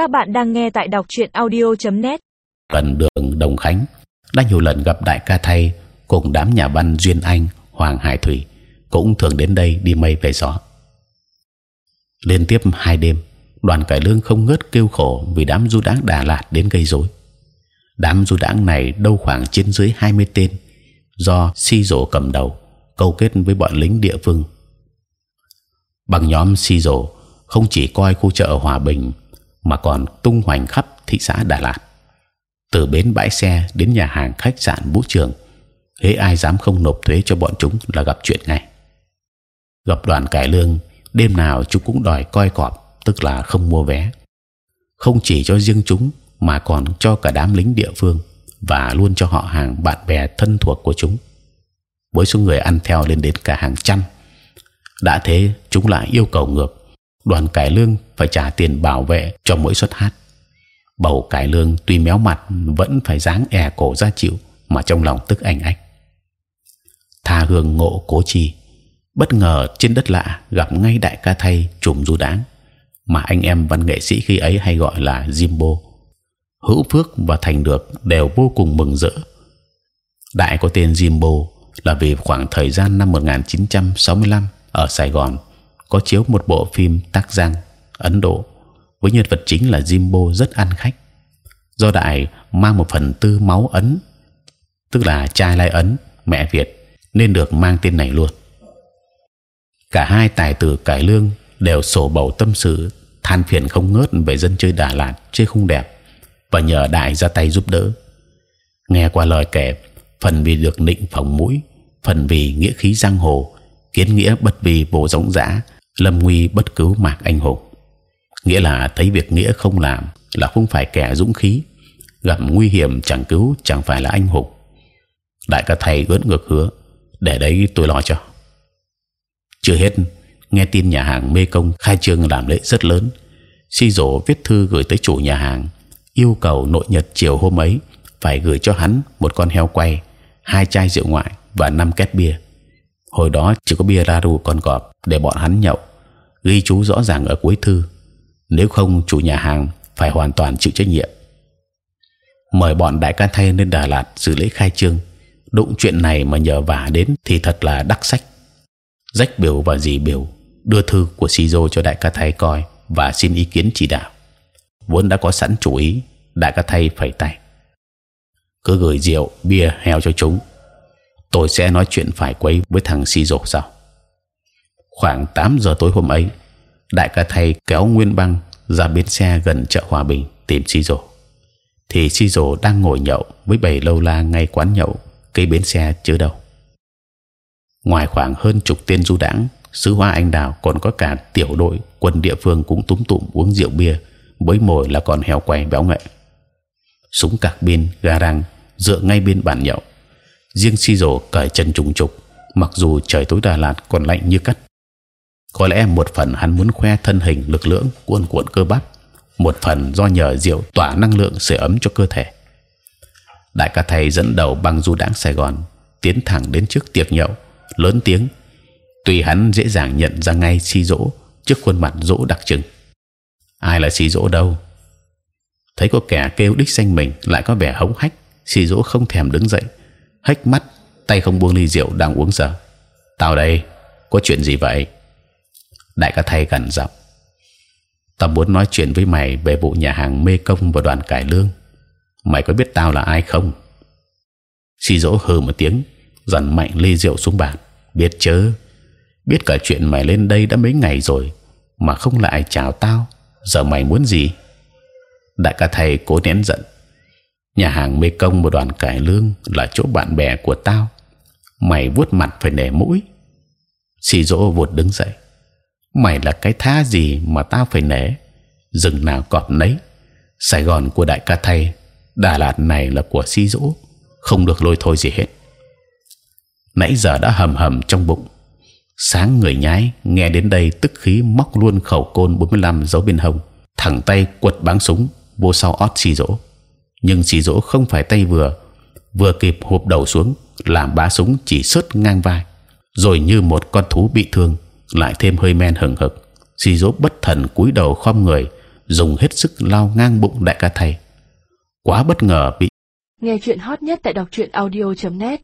Các bạn đang nghe tại đọc truyện audio.net. gần đường Đồng Khánh đã nhiều lần gặp đại ca thay cùng đám nhà văn duyên anh Hoàng Hải Thủy cũng thường đến đây đi mây về gió. Liên tiếp hai đêm, đoàn cải lương không ngớt kêu khổ vì đám du đãng Đà Lạt đến gây rối. Đám du đãng này đâu khoảng trên dưới 20 tên, do si rổ cầm đầu, câu kết với bọn lính địa phương. Bằng nhóm si rổ không chỉ coi khu chợ Hòa Bình mà còn tung hoành khắp thị xã Đà Lạt, từ bến bãi xe đến nhà hàng khách sạn vũ trường. Hễ ai dám không nộp thuế cho bọn chúng là gặp chuyện ngay. Gặp đoàn cải lương, đêm nào chúng cũng đòi coi cọp, tức là không mua vé. Không chỉ cho riêng chúng mà còn cho cả đám lính địa phương và luôn cho họ hàng bạn bè thân thuộc của chúng. Với số người ăn theo lên đến cả hàng trăm, đã thế chúng lại yêu cầu ngược đoàn cải lương phải trả tiền bảo vệ cho mỗi suất hát. Bầu cải lương tuy méo mặt vẫn phải dáng è e cổ ra chịu, mà trong lòng tức ảnh ách. Tha hương ngộ cố chi, bất ngờ trên đất lạ gặp ngay đại ca thay trùm du đáng. mà anh em văn nghệ sĩ khi ấy hay gọi là Jimbo. Hữu Phước và Thành được đều vô cùng mừng rỡ. Đại có tên Jimbo là vì khoảng thời gian năm 1965 ở Sài Gòn có chiếu một bộ phim tác giang Ấn Độ với nhân vật chính là Jimbo rất ăn khách. Do đại mang một phần tư máu ấn, tức là trai lai ấn, mẹ Việt, nên được mang tên này luôn. Cả hai tài tử cải lương đều sổ bầu tâm sự, than phiền không ngớt về dân chơi Đà Lạt chơi không đẹp và nhờ đại ra tay giúp đỡ. Nghe qua lời kể, phần vì được định phòng mũi, phần vì nghĩa khí giang hồ, kiến nghĩa bất vì bộ rộng dã, lâm nguy bất cứu mạc anh hùng nghĩa là thấy việc nghĩa không làm là không phải kẻ dũng khí. Gặp nguy hiểm chẳng cứu, chẳng phải là anh hùng đại ca thầy ướt ngược hứa, để đấy tôi lo cho. Chưa hết, nghe tin nhà hàng mê công khai trương làm lễ rất lớn. Si dỗ viết thư gửi tới chủ nhà hàng, yêu cầu nội nhật chiều hôm ấy phải gửi cho hắn một con heo quay, hai chai rượu ngoại và năm két bia. Hồi đó chỉ có bia raru còn cọp để bọn hắn nhậu ghi chú rõ ràng ở cuối thư. Nếu không, chủ nhà hàng phải hoàn toàn chịu trách nhiệm. Mời bọn đại ca thay lên Đà Lạt xử lễ khai trương. Đụng chuyện này mà nhờ vả đến thì thật là đắc sách. Rách biểu và dì biểu, đưa thư của Siro cho đại ca thay coi và xin ý kiến chỉ đạo. Vốn đã có sẵn chủ ý, đại ca thay phải tay. Cứ gửi rượu, bia, heo cho chúng. Tôi sẽ nói chuyện phải quấy với thằng Siro sao khoảng 8 giờ tối hôm ấy, đại ca thầy kéo nguyên băng ra bến xe gần chợ hòa bình tìm si rồ. Thì si rồ đang ngồi nhậu với bầy lâu la ngay quán nhậu cây bến xe chưa đâu ngoài khoảng hơn chục tên du đãng sứ hoa anh đào còn có cả tiểu đội quân địa phương cũng túm tụm uống rượu bia với mồi là còn heo quay béo nghệ súng cạc pin, ga răng dựa ngay bên bàn nhậu. Riêng si rồ cởi chân trùng trục, mặc dù trời tối Đà Lạt còn lạnh như cắt có lẽ một phần hắn muốn khoe thân hình lực lưỡng, cuồn cuộn cơ bắp, một phần do nhờ rượu tỏa năng lượng sưởi ấm cho cơ thể. Đại ca thầy dẫn đầu băng du đãng Sài Gòn tiến thẳng đến trước tiệc nhậu, lớn tiếng. Tùy hắn dễ dàng nhận ra ngay si dỗ trước khuôn mặt dỗ đặc trưng. Ai là si dỗ đâu? Thấy có kẻ kêu đích danh mình, lại có vẻ hống hách si dỗ không thèm đứng dậy hách mắt, tay không buông ly rượu đang uống giờ tao đây, có chuyện gì vậy? Đại ca thầy gần giọng. Tao muốn nói chuyện với mày về vụ nhà hàng mê công và đoàn cải lương. Mày có biết tao là ai không? Si dỗ hừ một tiếng, dằn mạnh ly rượu xuống bàn. Biết chớ, biết cả chuyện mày lên đây đã mấy ngày rồi mà không lại chào tao, giờ mày muốn gì? Đại ca thầy cố nén giận. Nhà hàng mê công và đoàn cải lương là chỗ bạn bè của tao. Mày vuốt mặt phải nể mũi. Si dỗ vụt đứng dậy mày là cái tha gì mà tao phải nể? Rừng nào cọp nấy. Sài Gòn của đại ca thầy Đà Lạt này là của si dỗ không được lôi thôi gì hết. Nãy giờ đã hầm hầm trong bụng. Sáng người nhái, nghe đến đây tức khí móc luôn khẩu côn 45 giấu bên hông, thẳng tay quật báng súng, vô sau ót xì dỗ. Nhưng xì dỗ không phải tay vừa. Vừa kịp hụp đầu xuống, làm bá súng chỉ sứt ngang vai. Rồi như một con thú bị thương lại thêm hơi men hừng hực. Xì dỗ bất thần cúi đầu khom người, dùng hết sức lao ngang bụng đại ca thầy. Quá bất ngờ bị nghe chuyện hot nhất tại đọc truyện audio .net.